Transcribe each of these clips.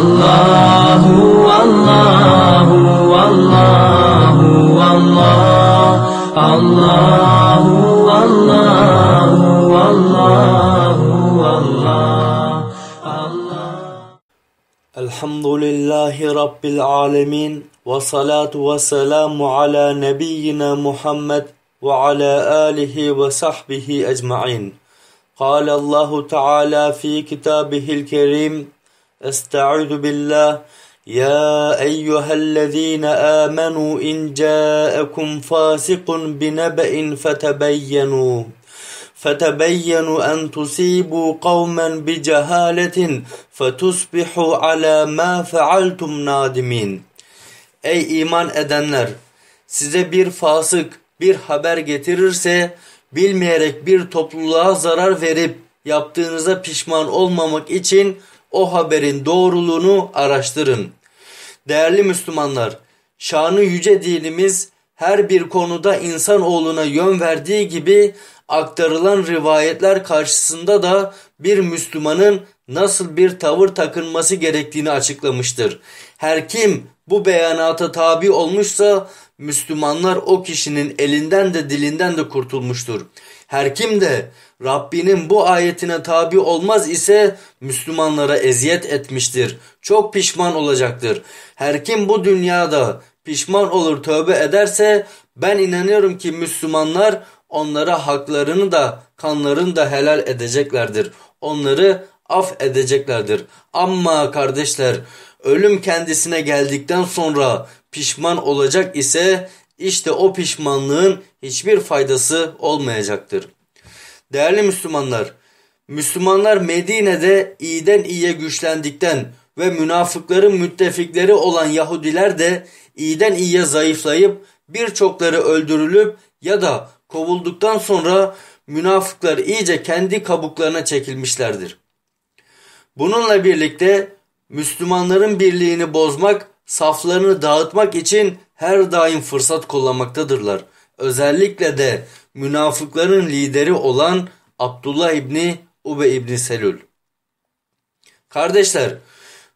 الله والله والله والله الله والله والله والله الحمد لله رب العالمين والصلاة والسلام على نبينا محمد وعلى آله وصحبه أجمعين قال الله تعالى في كتابه الكريم استعوذ بالله يا أيها الذين آمنوا إن جاءكم فاسق بنبأ فتبينوا فتبينوا أن تصيبوا قوما بجهالة فتصبحوا على ما فعلتم نادمين Ey iman edenler! Size bir fasık bir haber getirirse bilmeyerek bir topluluğa zarar verip yaptığınıza pişman olmamak için o haberin doğruluğunu araştırın. Değerli Müslümanlar, şanı yüce dinimiz her bir konuda insanoğluna yön verdiği gibi aktarılan rivayetler karşısında da bir Müslümanın nasıl bir tavır takınması gerektiğini açıklamıştır. Her kim bu beyanata tabi olmuşsa Müslümanlar o kişinin elinden de dilinden de kurtulmuştur. Her kim de Rabbinin bu ayetine tabi olmaz ise Müslümanlara eziyet etmiştir. Çok pişman olacaktır. Her kim bu dünyada pişman olur tövbe ederse ben inanıyorum ki Müslümanlar onlara haklarını da kanlarını da helal edeceklerdir. Onları af edeceklerdir. Ama kardeşler ölüm kendisine geldikten sonra pişman olacak ise işte o pişmanlığın hiçbir faydası olmayacaktır. Değerli Müslümanlar, Müslümanlar Medine'de iyiden iyiye güçlendikten ve münafıkların müttefikleri olan Yahudiler de iyiden iyiye zayıflayıp birçokları öldürülüp ya da kovulduktan sonra münafıklar iyice kendi kabuklarına çekilmişlerdir. Bununla birlikte Müslümanların birliğini bozmak, saflarını dağıtmak için her daim fırsat kullanmaktadırlar. Özellikle de münafıkların lideri olan Abdullah İbni Ube İbni Selül. Kardeşler,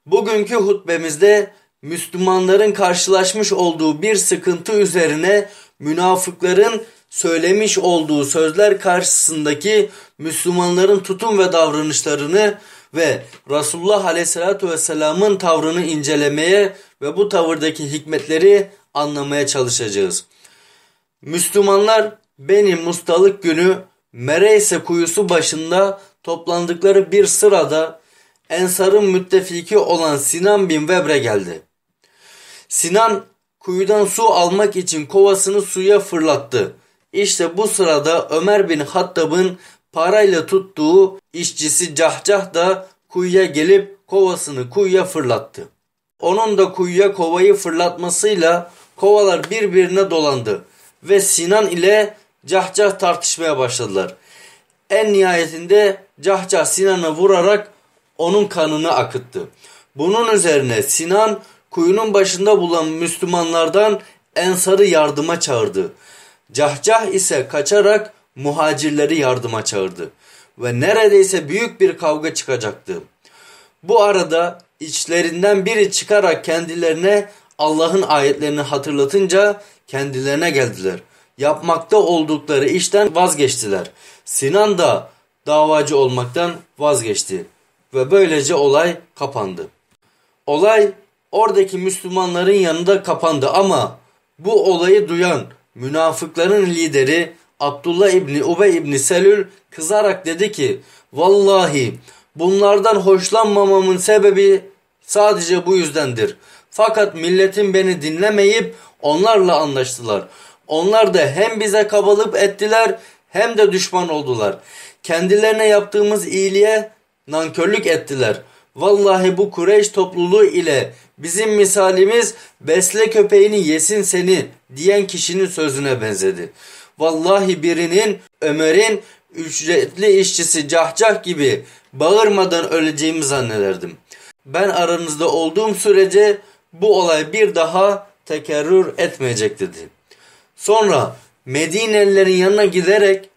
bugünkü hutbemizde Müslümanların karşılaşmış olduğu bir sıkıntı üzerine münafıkların söylemiş olduğu sözler karşısındaki Müslümanların tutum ve davranışlarını ve Resulullah Aleyhisselatü Vesselam'ın tavrını incelemeye ve bu tavırdaki hikmetleri anlamaya çalışacağız. Müslümanlar Beni Mustalık günü Mereyse kuyusu başında toplandıkları bir sırada Ensar'ın müttefiki olan Sinan bin Vebre geldi. Sinan kuyudan su almak için kovasını suya fırlattı. İşte bu sırada Ömer bin Hattab'ın parayla tuttuğu işçisi Cahcah da kuyuya gelip kovasını kuyuya fırlattı. Onun da kuyuya kovayı fırlatmasıyla kovalar birbirine dolandı ve Sinan ile Cahcah tartışmaya başladılar. En nihayetinde Cahcah Sinan'ı vurarak onun kanını akıttı. Bunun üzerine Sinan kuyunun başında bulan Müslümanlardan Ensar'ı yardıma çağırdı. Cahcah ise kaçarak muhacirleri yardıma çağırdı ve neredeyse büyük bir kavga çıkacaktı. Bu arada içlerinden biri çıkarak kendilerine Allah'ın ayetlerini hatırlatınca kendilerine geldiler. Yapmakta oldukları işten vazgeçtiler. Sinan da davacı olmaktan vazgeçti ve böylece olay kapandı. Olay oradaki Müslümanların yanında kapandı ama bu olayı duyan münafıkların lideri Abdullah İbni Ubey İbni Selül kızarak dedi ki vallahi bunlardan hoşlanmamamın sebebi sadece bu yüzdendir. Fakat milletin beni dinlemeyip onlarla anlaştılar. Onlar da hem bize kabalık ettiler hem de düşman oldular. Kendilerine yaptığımız iyiliğe nankörlük ettiler. Vallahi bu Kureyş topluluğu ile bizim misalimiz besle köpeğini yesin seni diyen kişinin sözüne benzedi. Vallahi birinin Ömer'in ücretli işçisi Cahcah gibi bağırmadan öleceğimi zannederdim. Ben aranızda olduğum sürece bu olay bir daha tekerrür etmeyecek dedi. Sonra Medinelilerin yanına giderek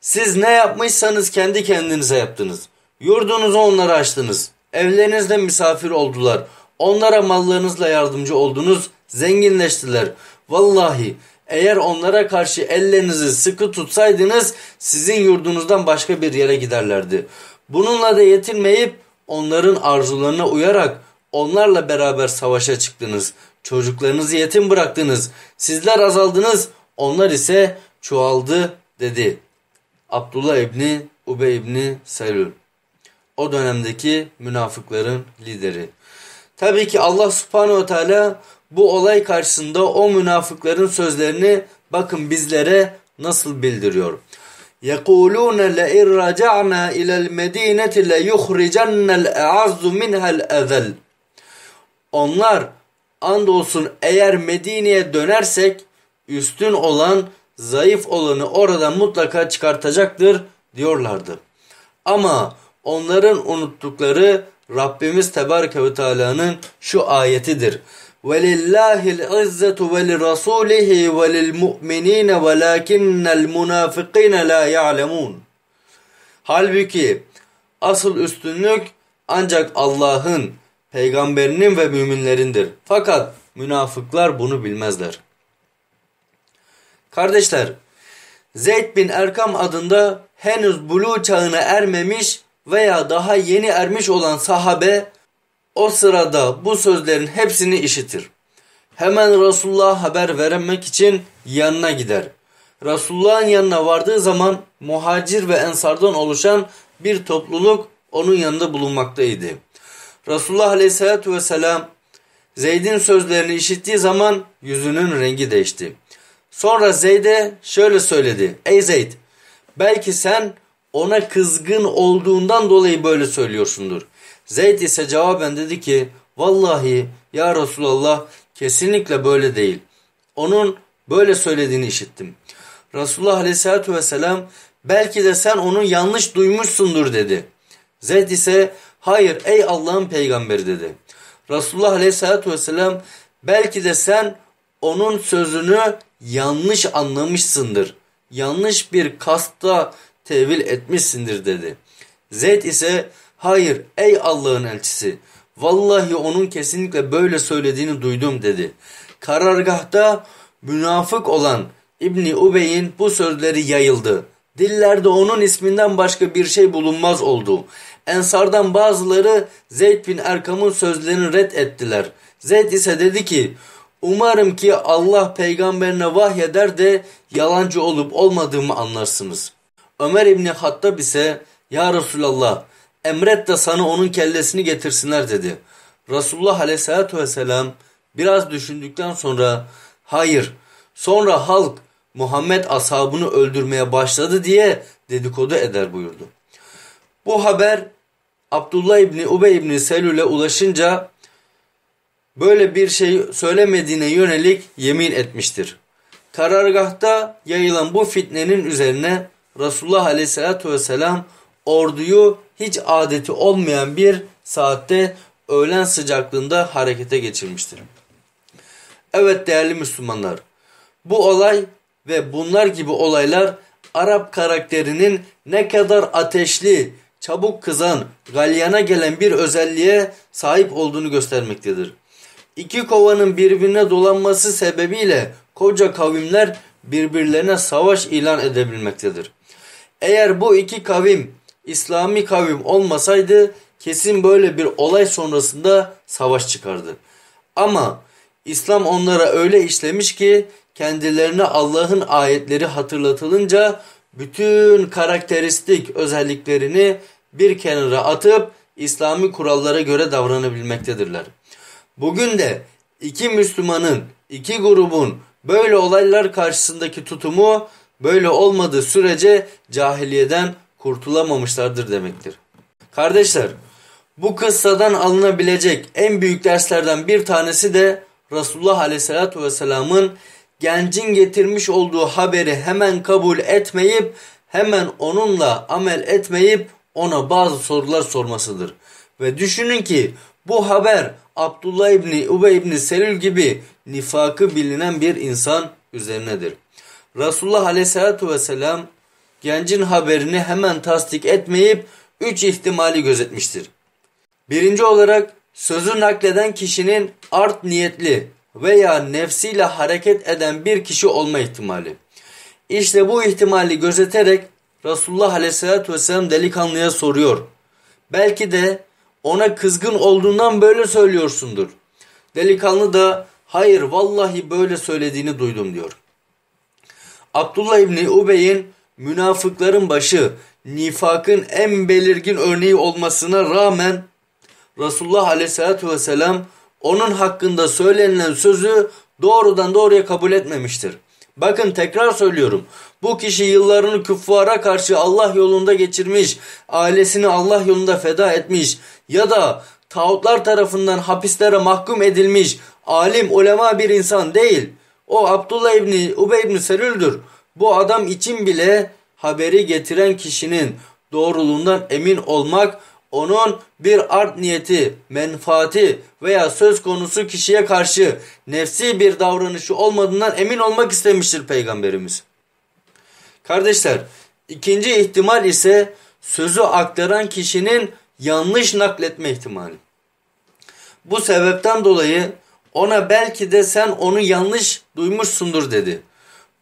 siz ne yapmışsanız kendi kendinize yaptınız. Yurdunuzu onlara açtınız. Evlerinizde misafir oldular. Onlara mallarınızla yardımcı oldunuz, zenginleştiler. Vallahi eğer onlara karşı ellerinizi sıkı tutsaydınız sizin yurdunuzdan başka bir yere giderlerdi. Bununla da yetinmeyip onların arzularına uyarak onlarla beraber savaşa çıktınız. Çocuklarınızı yetim bıraktınız. Sizler azaldınız, onlar ise çoğaldı dedi. Abdullah İbni Ubey İbni Selül. O dönemdeki münafıkların lideri. Tabii ki Allah subhanehu ve teala bu olay karşısında o münafıkların sözlerini bakın bizlere nasıl bildiriyor. يَقُولُونَ لَاِنْ رَجَعْنَا اِلَى الْمَد۪ينَةِ لَيُخْرِجَنَّ الْاَعَزُّ مِنْهَا الْاَذَلِ Onlar andolsun eğer Medine'ye dönersek üstün olan zayıf olanı oradan mutlaka çıkartacaktır diyorlardı. Ama onların unuttukları Rabbimiz Tebareke ve Teala'nın şu ayetidir. وَلِلَّهِ الْعِزَّةُ وَلِرَسُولِهِ وَلِلْمُؤْمِنِينَ وَلَاكِنَّ الْمُنَافِقِينَ لَا يَعْلَمُونَ Halbuki asıl üstünlük ancak Allah'ın, peygamberinin ve müminlerindir. Fakat münafıklar bunu bilmezler. Kardeşler, Zeyd bin Erkam adında henüz bulu çağına ermemiş veya daha yeni ermiş olan sahabe o sırada bu sözlerin hepsini işitir. Hemen Resulullah'a haber vermek için yanına gider. Resulullah'ın yanına vardığı zaman muhacir ve ensardan oluşan bir topluluk onun yanında bulunmaktaydı. Resulullah aleyhissalatü vesselam Zeyd'in sözlerini işittiği zaman yüzünün rengi değişti. Sonra Zeyd'e şöyle söyledi. Ey Zeyd belki sen ona kızgın olduğundan dolayı böyle söylüyorsundur. Zeyd ise cevaben dedi ki vallahi ya Resulallah kesinlikle böyle değil. Onun böyle söylediğini işittim. Resulullah aleyhissalatü vesselam belki de sen onu yanlış duymuşsundur dedi. Zeyd ise hayır ey Allah'ın peygamberi dedi. Resulullah aleyhissalatü vesselam belki de sen onun sözünü yanlış anlamışsındır. Yanlış bir kasta tevil etmişsindir dedi. Zeyd ise hayır ey Allah'ın elçisi vallahi onun kesinlikle böyle söylediğini duydum dedi. Karargahta münafık olan İbni Ubey'in bu sözleri yayıldı. Dillerde onun isminden başka bir şey bulunmaz oldu. Ensardan bazıları Zeyd bin Erkam'ın sözlerini red ettiler. Zeyd ise dedi ki umarım ki Allah peygamberine vahyeder de yalancı olup olmadığımı anlarsınız. Ömer İbni Hattab ise ya Resulallah emret de sana onun kellesini getirsinler dedi. Resulullah aleyhissalatü vesselam biraz düşündükten sonra hayır sonra halk Muhammed ashabını öldürmeye başladı diye dedikodu eder buyurdu. Bu haber Abdullah İbni Ubey İbni Selül'e ulaşınca böyle bir şey söylemediğine yönelik yemin etmiştir. Karargahta yayılan bu fitnenin üzerine Resulullah Aleyhisselatü Vesselam orduyu hiç adeti olmayan bir saatte öğlen sıcaklığında harekete geçirmiştir. Evet değerli Müslümanlar bu olay ve bunlar gibi olaylar Arap karakterinin ne kadar ateşli, çabuk kızan, galyana gelen bir özelliğe sahip olduğunu göstermektedir. İki kovanın birbirine dolanması sebebiyle koca kavimler birbirlerine savaş ilan edebilmektedir. Eğer bu iki kavim İslami kavim olmasaydı kesin böyle bir olay sonrasında savaş çıkardı. Ama İslam onlara öyle işlemiş ki kendilerine Allah'ın ayetleri hatırlatılınca bütün karakteristik özelliklerini bir kenara atıp İslami kurallara göre davranabilmektedirler. Bugün de iki Müslümanın, iki grubun böyle olaylar karşısındaki tutumu böyle olmadığı sürece cahiliyeden kurtulamamışlardır demektir. Kardeşler, bu kıssadan alınabilecek en büyük derslerden bir tanesi de Resulullah Aleyhisselatü Vesselam'ın gencin getirmiş olduğu haberi hemen kabul etmeyip hemen onunla amel etmeyip ona bazı sorular sormasıdır. Ve düşünün ki bu haber Abdullah İbni Ubey İbni Selül gibi nifakı bilinen bir insan üzerinedir. Resulullah Aleyhisselatü Vesselam gencin haberini hemen tasdik etmeyip üç ihtimali gözetmiştir. Birinci olarak sözü nakleden kişinin art niyetli veya nefsiyle hareket eden bir kişi olma ihtimali. İşte bu ihtimali gözeterek Resulullah Aleyhisselatü Vesselam delikanlıya soruyor. Belki de ona kızgın olduğundan böyle söylüyorsundur. Delikanlı da hayır vallahi böyle söylediğini duydum diyor. Abdullah İbni Ubey'in münafıkların başı nifakın en belirgin örneği olmasına rağmen Resulullah Aleyhisselatü Vesselam onun hakkında söylenilen sözü doğrudan doğruya kabul etmemiştir. Bakın tekrar söylüyorum. Bu kişi yıllarını küffara karşı Allah yolunda geçirmiş, ailesini Allah yolunda feda etmiş ya da tağutlar tarafından hapislere mahkum edilmiş alim, ulema bir insan değil. O Abdullah İbni Ubey İbni Selül'dür. Bu adam için bile haberi getiren kişinin doğruluğundan emin olmak onun bir art niyeti, menfaati veya söz konusu kişiye karşı nefsi bir davranışı olmadığından emin olmak istemiştir Peygamberimiz. Kardeşler, ikinci ihtimal ise sözü aktaran kişinin yanlış nakletme ihtimali. Bu sebepten dolayı ona belki de sen onu yanlış duymuşsundur dedi.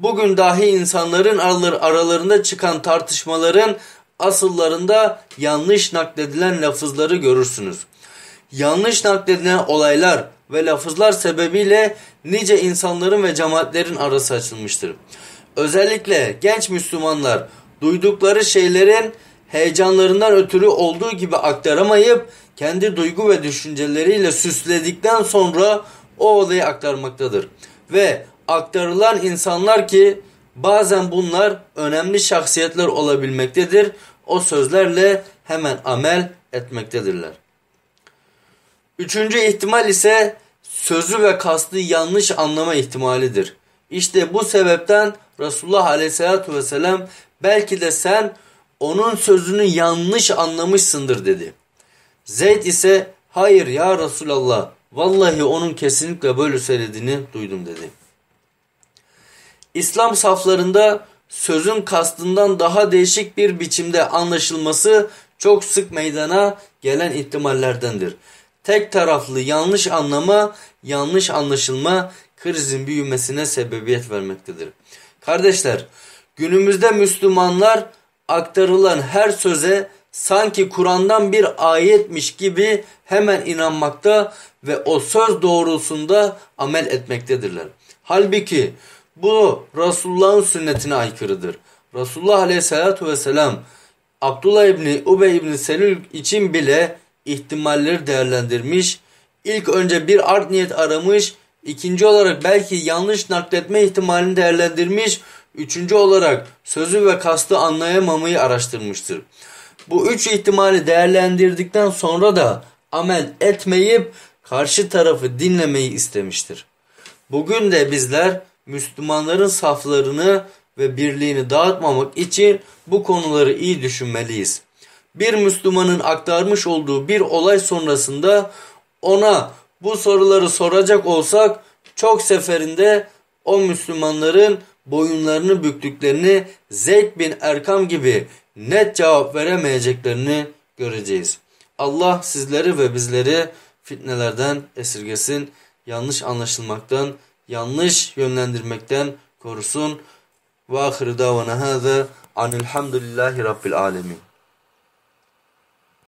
Bugün dahi insanların aralarında çıkan tartışmaların asıllarında yanlış nakledilen lafızları görürsünüz. Yanlış nakledilen olaylar ve lafızlar sebebiyle nice insanların ve cemaatlerin arası açılmıştır. Özellikle genç Müslümanlar duydukları şeylerin heyecanlarından ötürü olduğu gibi aktaramayıp kendi duygu ve düşünceleriyle süsledikten sonra o olayı aktarmaktadır. Ve aktarılan insanlar ki bazen bunlar önemli şahsiyetler olabilmektedir. O sözlerle hemen amel etmektedirler. Üçüncü ihtimal ise sözü ve kastı yanlış anlama ihtimalidir. İşte bu sebepten Resulullah Aleyhisselatü Vesselam belki de sen onun sözünü yanlış anlamışsındır dedi. Zeyd ise hayır ya Resulallah vallahi onun kesinlikle böyle söylediğini duydum dedi. İslam saflarında sözün kastından daha değişik bir biçimde anlaşılması çok sık meydana gelen ihtimallerdendir. Tek taraflı yanlış anlama, yanlış anlaşılma krizin büyümesine sebebiyet vermektedir. Kardeşler, günümüzde Müslümanlar aktarılan her söze sanki Kur'an'dan bir ayetmiş gibi hemen inanmakta ve o söz doğrultusunda amel etmektedirler. Halbuki bu Resulullah'ın sünnetine aykırıdır. Resulullah Aleyhisselatü Vesselam Abdullah İbni Ubey İbni Selül için bile ihtimalleri değerlendirmiş. İlk önce bir art niyet aramış. ikinci olarak belki yanlış nakletme ihtimalini değerlendirmiş. Üçüncü olarak sözü ve kastı anlayamamayı araştırmıştır. Bu üç ihtimali değerlendirdikten sonra da amel etmeyip karşı tarafı dinlemeyi istemiştir. Bugün de bizler Müslümanların saflarını ve birliğini dağıtmamak için bu konuları iyi düşünmeliyiz. Bir Müslümanın aktarmış olduğu bir olay sonrasında ona bu soruları soracak olsak çok seferinde o Müslümanların boyunlarını büktüklerini Zeyd bin Erkam gibi net cevap veremeyeceklerini göreceğiz. Allah sizleri ve bizleri fitnelerden esirgesin, yanlış anlaşılmaktan, yanlış yönlendirmekten korusun. Ve ahir davana hâze anilhamdülillahi rabbil alemin.